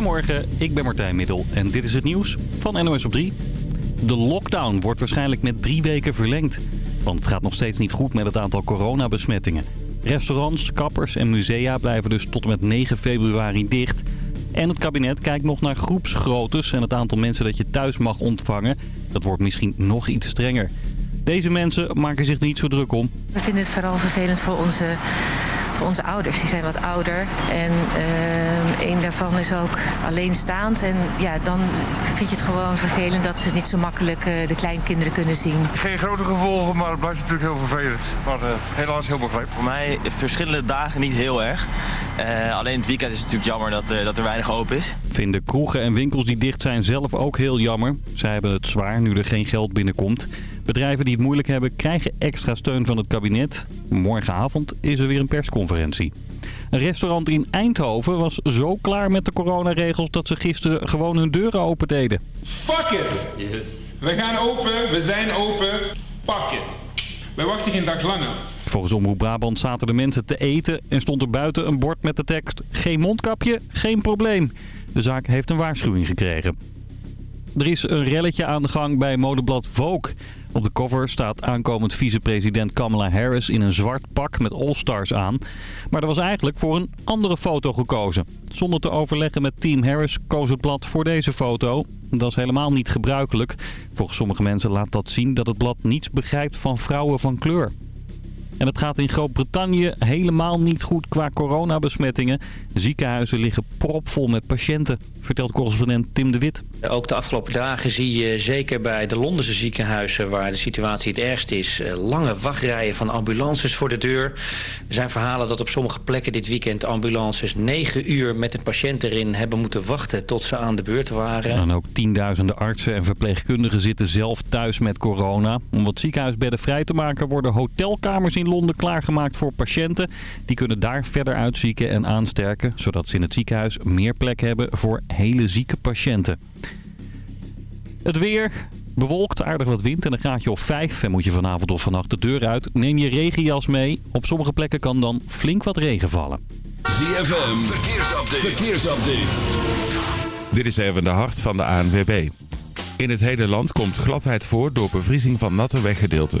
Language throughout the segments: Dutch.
Goedemorgen, ik ben Martijn Middel en dit is het nieuws van NOS op 3. De lockdown wordt waarschijnlijk met drie weken verlengd. Want het gaat nog steeds niet goed met het aantal coronabesmettingen. Restaurants, kappers en musea blijven dus tot en met 9 februari dicht. En het kabinet kijkt nog naar groepsgroottes en het aantal mensen dat je thuis mag ontvangen. Dat wordt misschien nog iets strenger. Deze mensen maken zich niet zo druk om. We vinden het vooral vervelend voor onze, voor onze ouders. Die zijn wat ouder. En uh, een daarvan is ook alleenstaand. En ja, dan vind je het gewoon vervelend dat ze niet zo makkelijk uh, de kleinkinderen kunnen zien. Geen grote gevolgen, maar het blijft natuurlijk heel vervelend. Maar uh, helaas heel begrijpelijk. Voor mij verschillende dagen niet heel erg. Uh, alleen het weekend is het natuurlijk jammer dat, uh, dat er weinig open is. Vinden kroegen en winkels die dicht zijn zelf ook heel jammer. Zij hebben het zwaar nu er geen geld binnenkomt. Bedrijven die het moeilijk hebben krijgen extra steun van het kabinet. Morgenavond is er weer een persconferentie. Een restaurant in Eindhoven was zo klaar met de coronaregels dat ze gisteren gewoon hun deuren open deden. Fuck it! Yes. We gaan open, we zijn open. Fuck it. Wij wachten geen dag langer. Volgens Omroep Brabant zaten de mensen te eten en stond er buiten een bord met de tekst... Geen mondkapje, geen probleem. De zaak heeft een waarschuwing gekregen. Er is een relletje aan de gang bij modeblad Vogue. Op de cover staat aankomend vicepresident Kamala Harris in een zwart pak met All-Stars aan. Maar er was eigenlijk voor een andere foto gekozen. Zonder te overleggen met Team Harris koos het blad voor deze foto. Dat is helemaal niet gebruikelijk. Volgens sommige mensen laat dat zien dat het blad niets begrijpt van vrouwen van kleur. En het gaat in Groot-Brittannië helemaal niet goed qua coronabesmettingen. Ziekenhuizen liggen propvol met patiënten, vertelt correspondent Tim de Wit. Ook de afgelopen dagen zie je zeker bij de Londense ziekenhuizen... waar de situatie het ergst is, lange wachtrijen van ambulances voor de deur. Er zijn verhalen dat op sommige plekken dit weekend ambulances... negen uur met een patiënt erin hebben moeten wachten tot ze aan de beurt waren. En ook tienduizenden artsen en verpleegkundigen zitten zelf thuis met corona. Om wat ziekenhuisbedden vrij te maken worden hotelkamers in Londen klaargemaakt voor patiënten. Die kunnen daar verder uitzieken en aansterken, zodat ze in het ziekenhuis meer plek hebben voor hele zieke patiënten. Het weer, bewolkt, aardig wat wind en een graadje of 5. En moet je vanavond of vannacht de deur uit. Neem je regenjas mee. Op sommige plekken kan dan flink wat regen vallen. ZFM, verkeersupdate. verkeersupdate. Dit is even de hart van de ANWB. In het hele land komt gladheid voor door bevriezing van natte weggedeelten.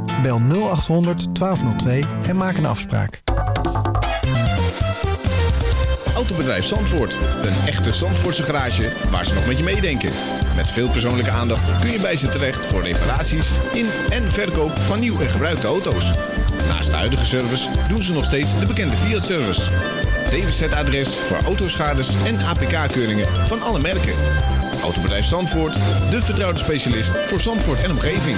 Bel 0800 1202 en maak een afspraak. Autobedrijf Zandvoort. Een echte Zandvoortse garage waar ze nog met je meedenken. Met veel persoonlijke aandacht kun je bij ze terecht voor reparaties in en verkoop van nieuw en gebruikte auto's. Naast de huidige service doen ze nog steeds de bekende Fiat-service. DWZ-adres voor autoschades en APK-keuringen van alle merken. Autobedrijf Zandvoort, de vertrouwde specialist voor Zandvoort en omgeving.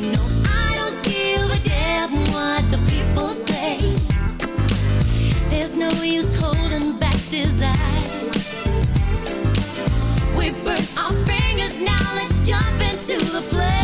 No, I don't give a damn what the people say. There's no use holding back desire. We our fingers, now let's jump into the flame.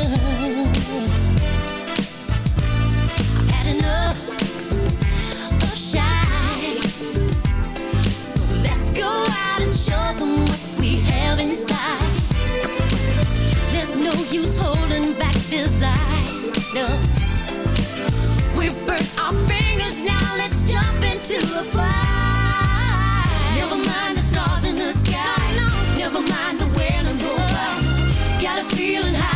Back desire. No. We've burnt our fingers, now let's jump into the fire. Never mind the stars in the sky. Never mind the when and go by. Got a feeling higher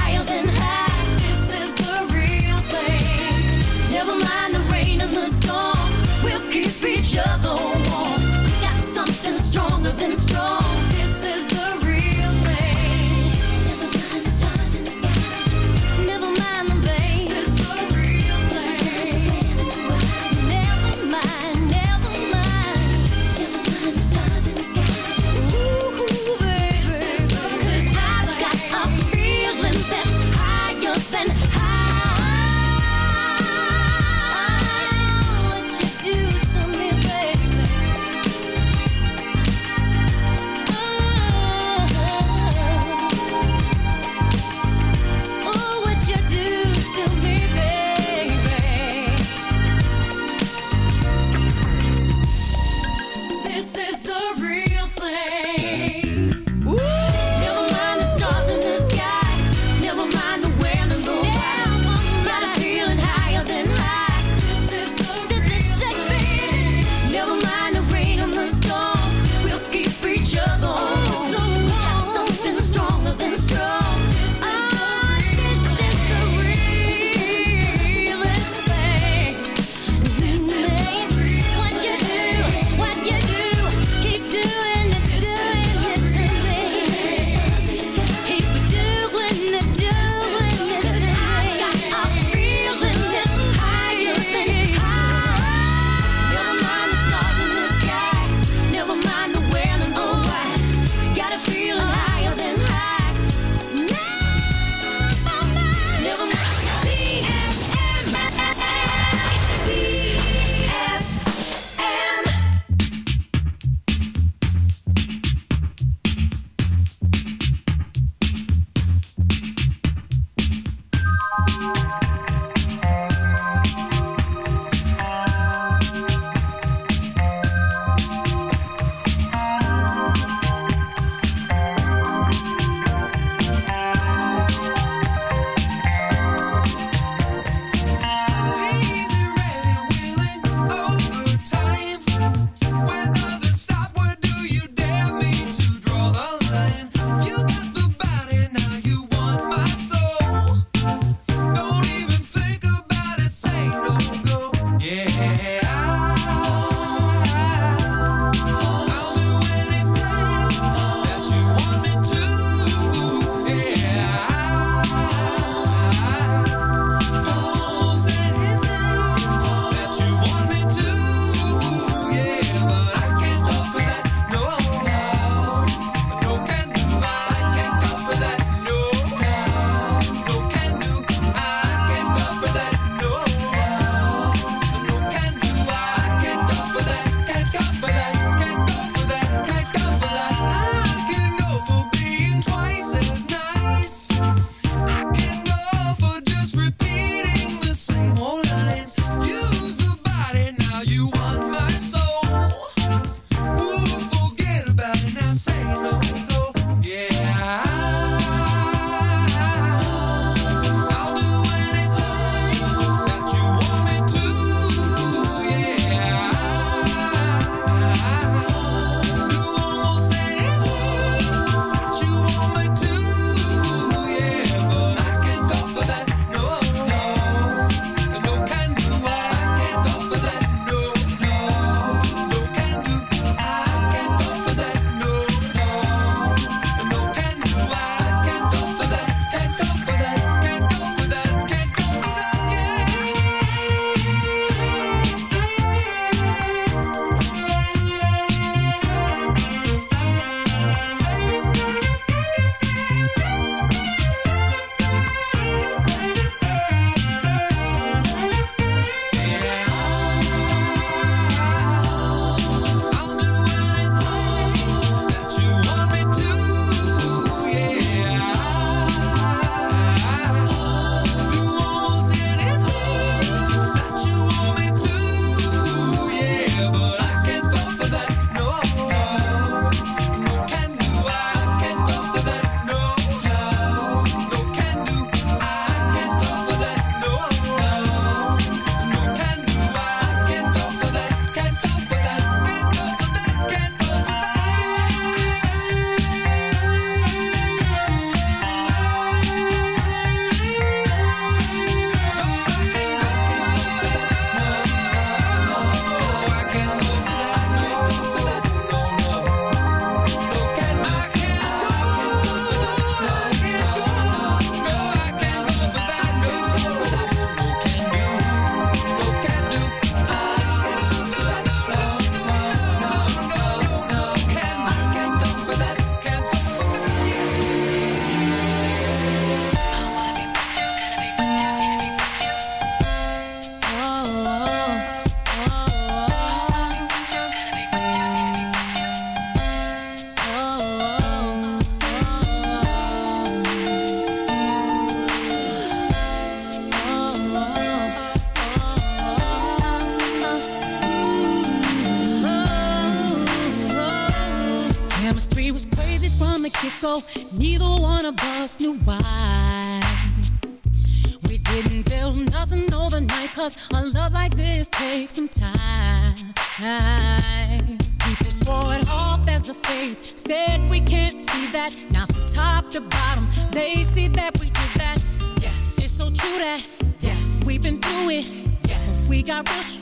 ways. Said we can't see that. Now from top to bottom, they see that we did that. Yes, it's so true that. Yes, we've been through it. Yes, we got rich.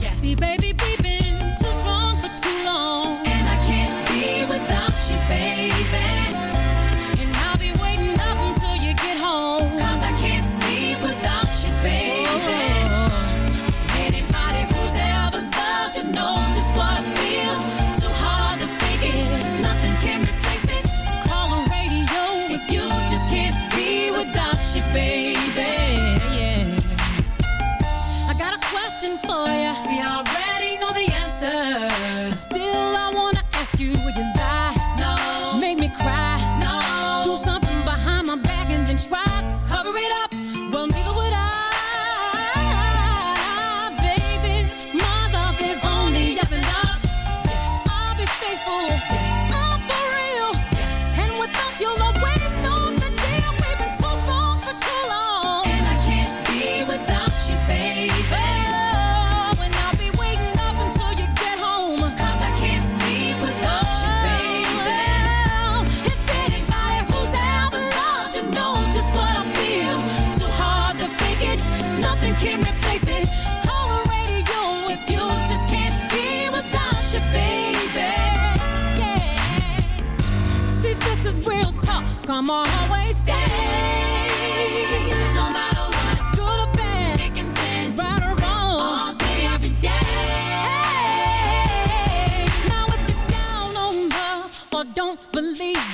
Yes, see, baby, we've been too strong for too long, and I can't be without you, baby.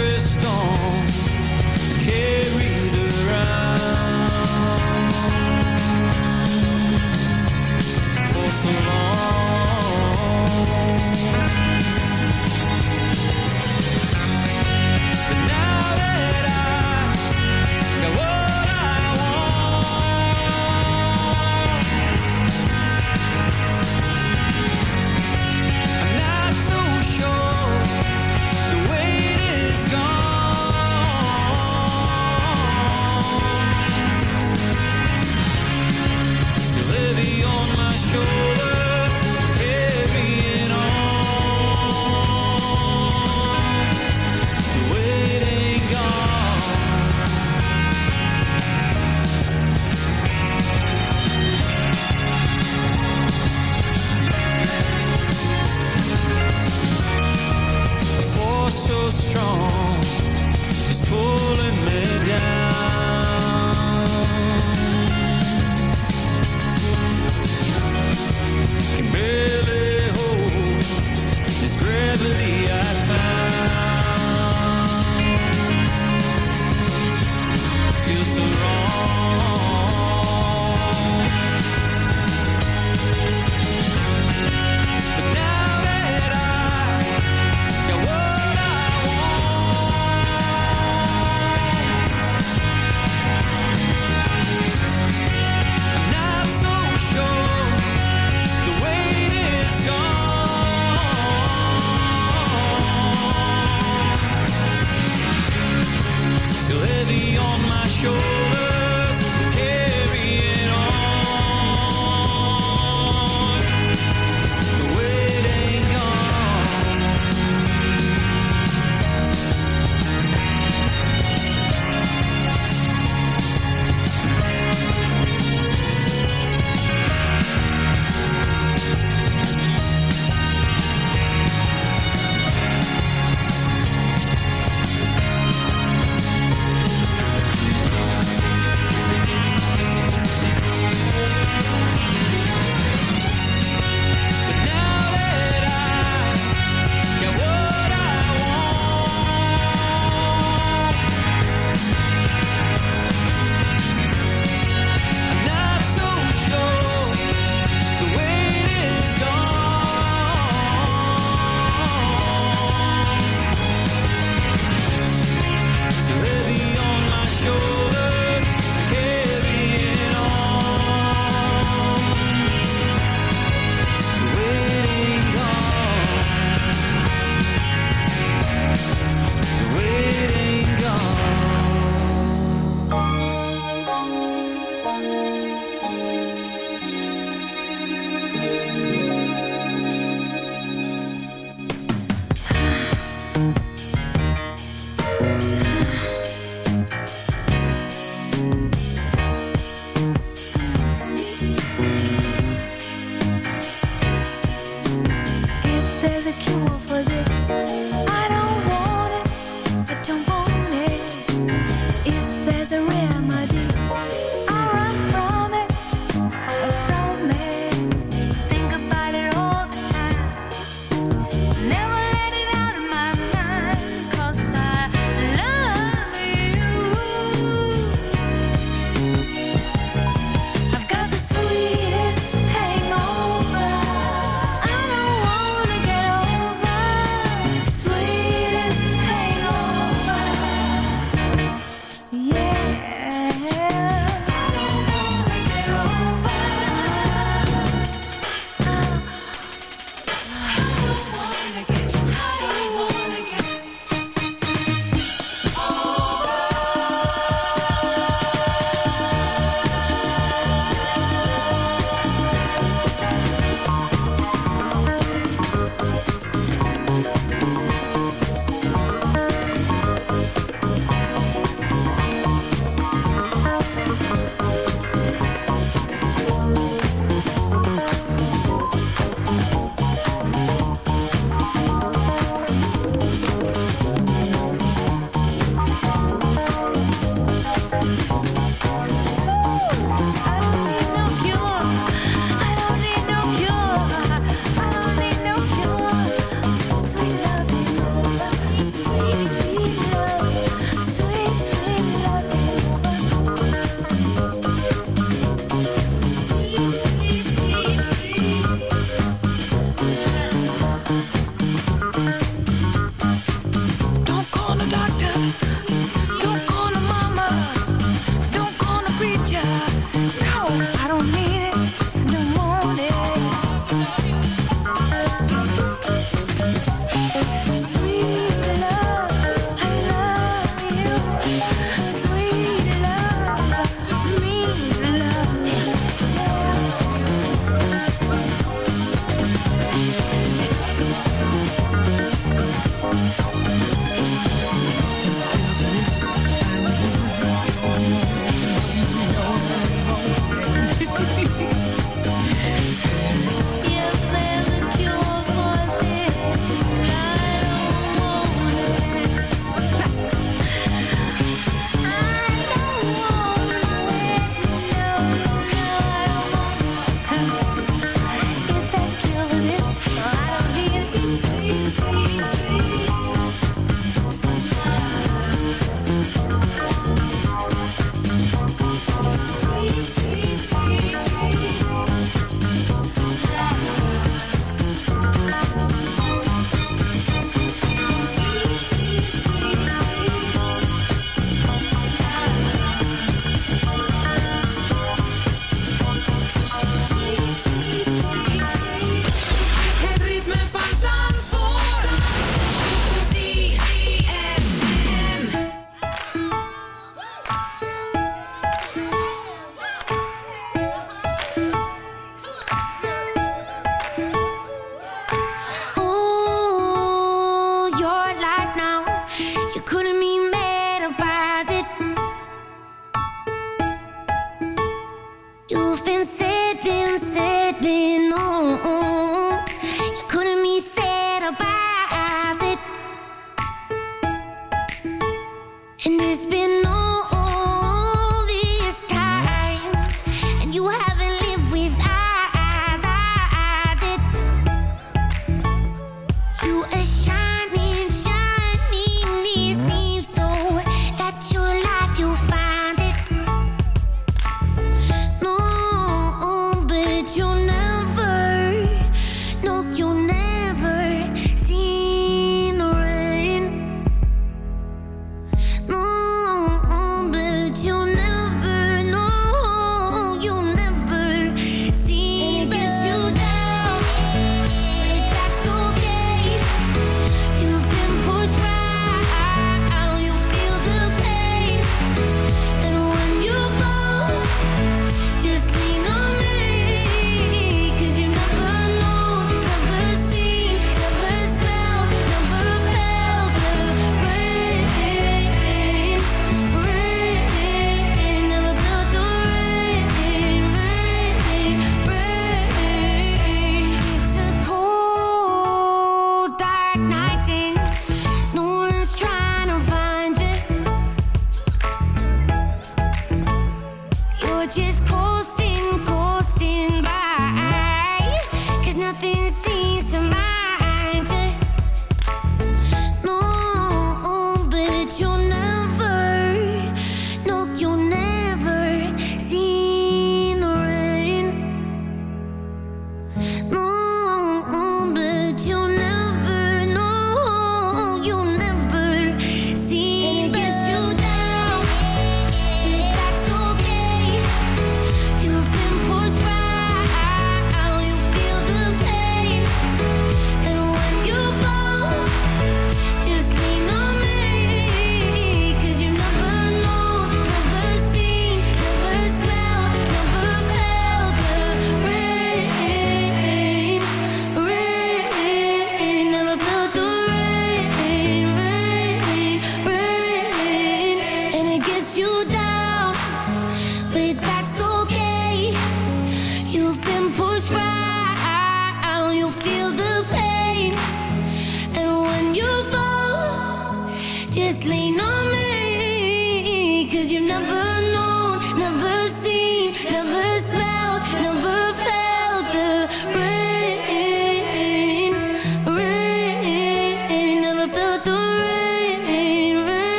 every storm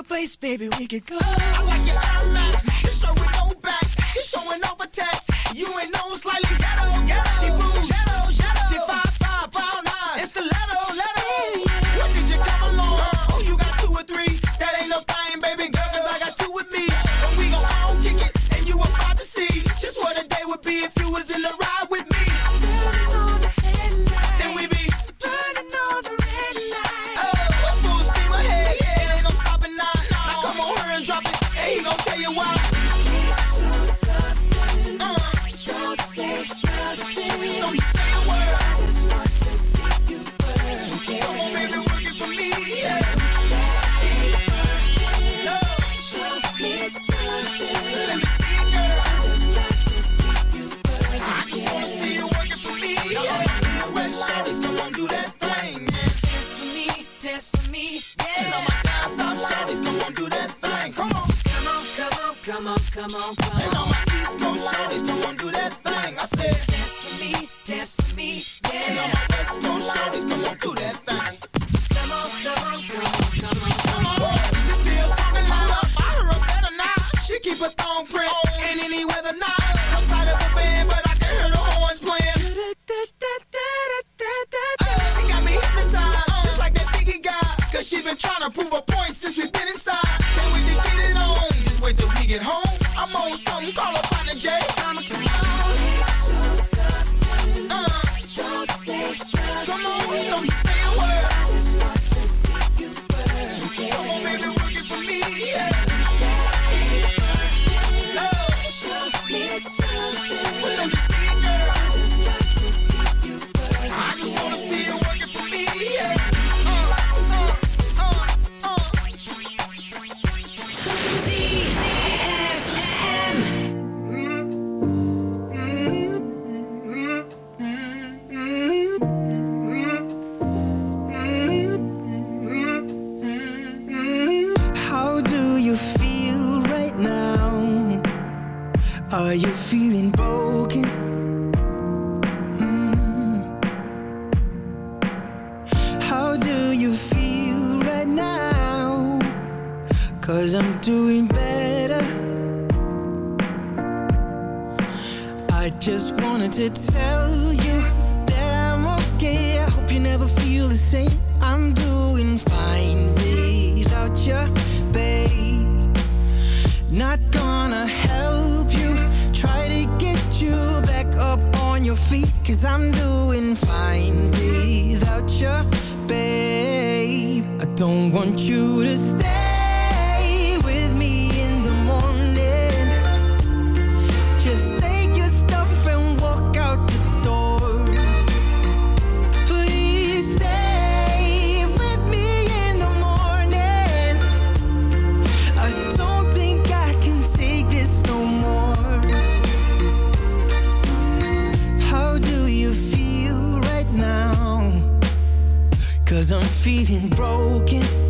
a place, baby, we could go. I like your climax. It's so we no back. She's showing off a text. You ain't no slightly Cause I'm feeling broken.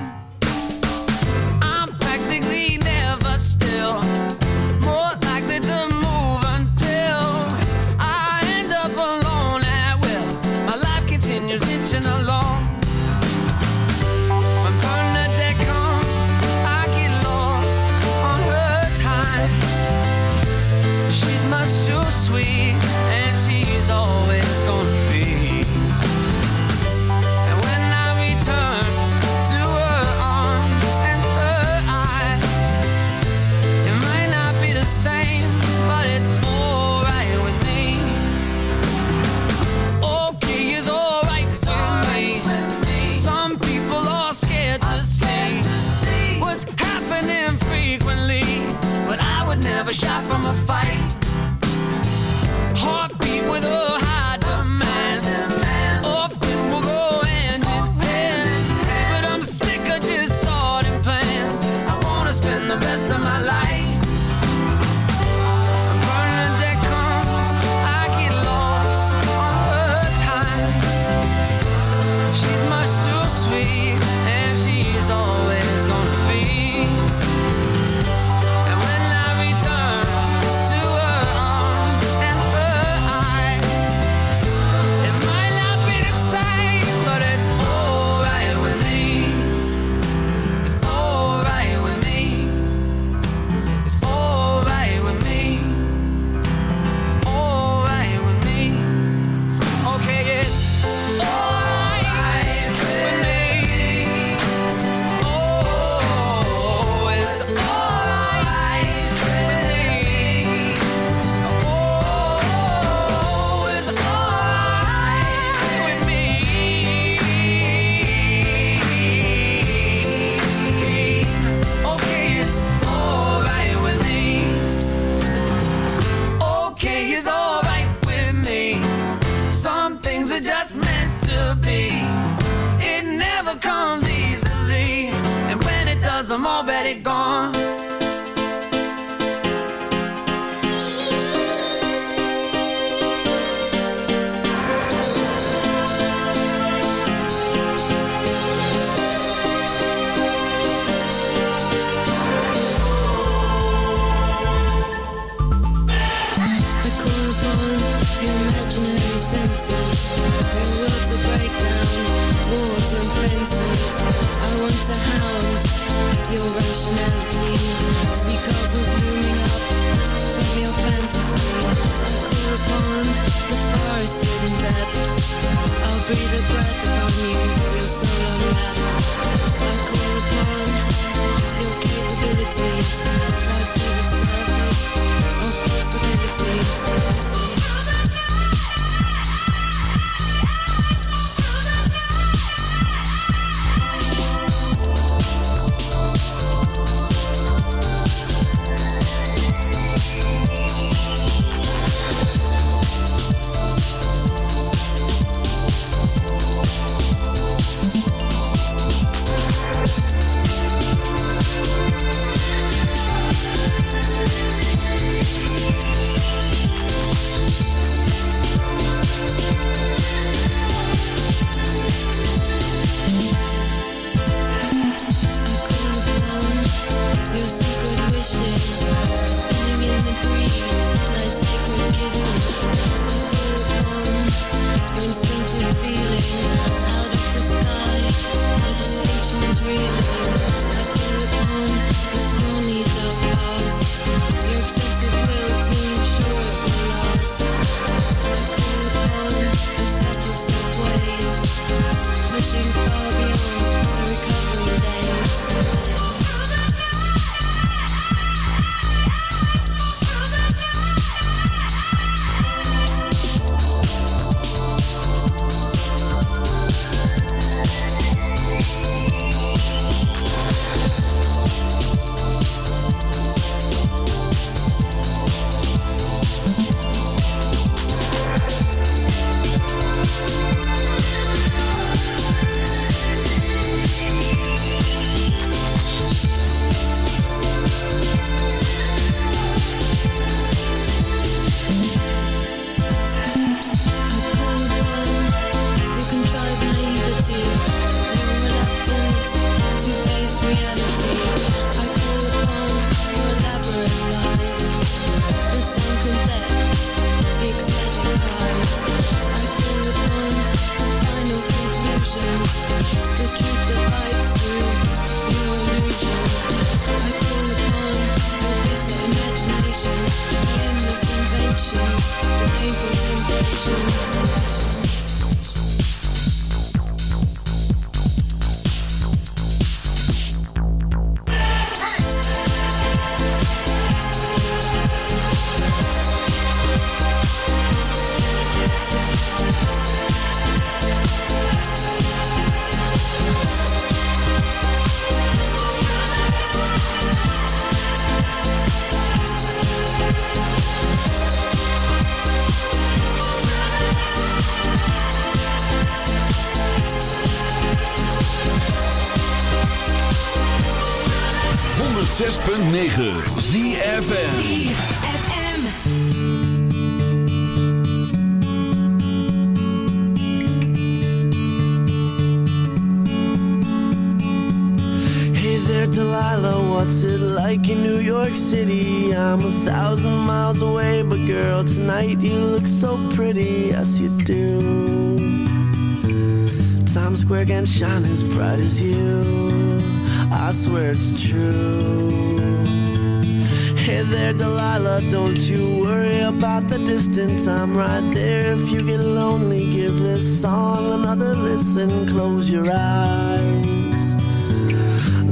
lies.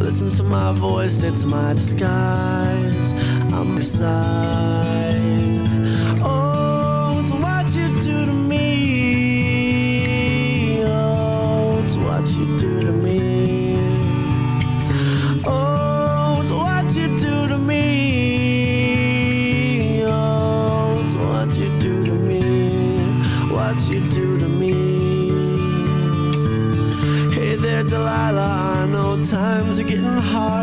Listen to my voice, it's my disguise. I'm beside.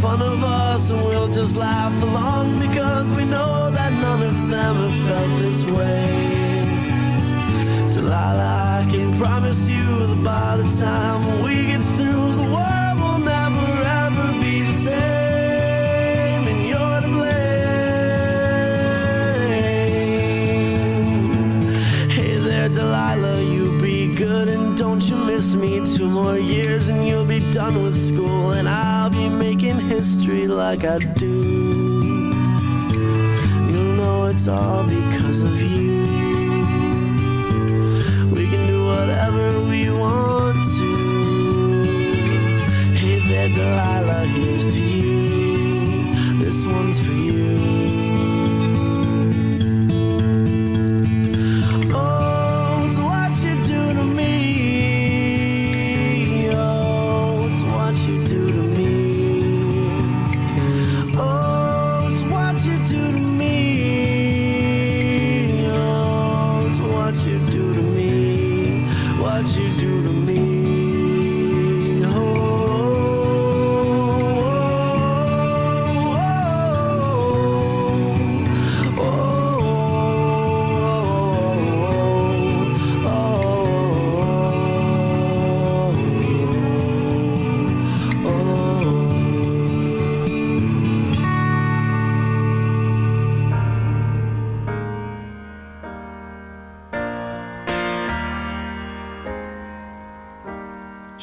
fun of us, and we'll just laugh along because we know that none of them have like I do.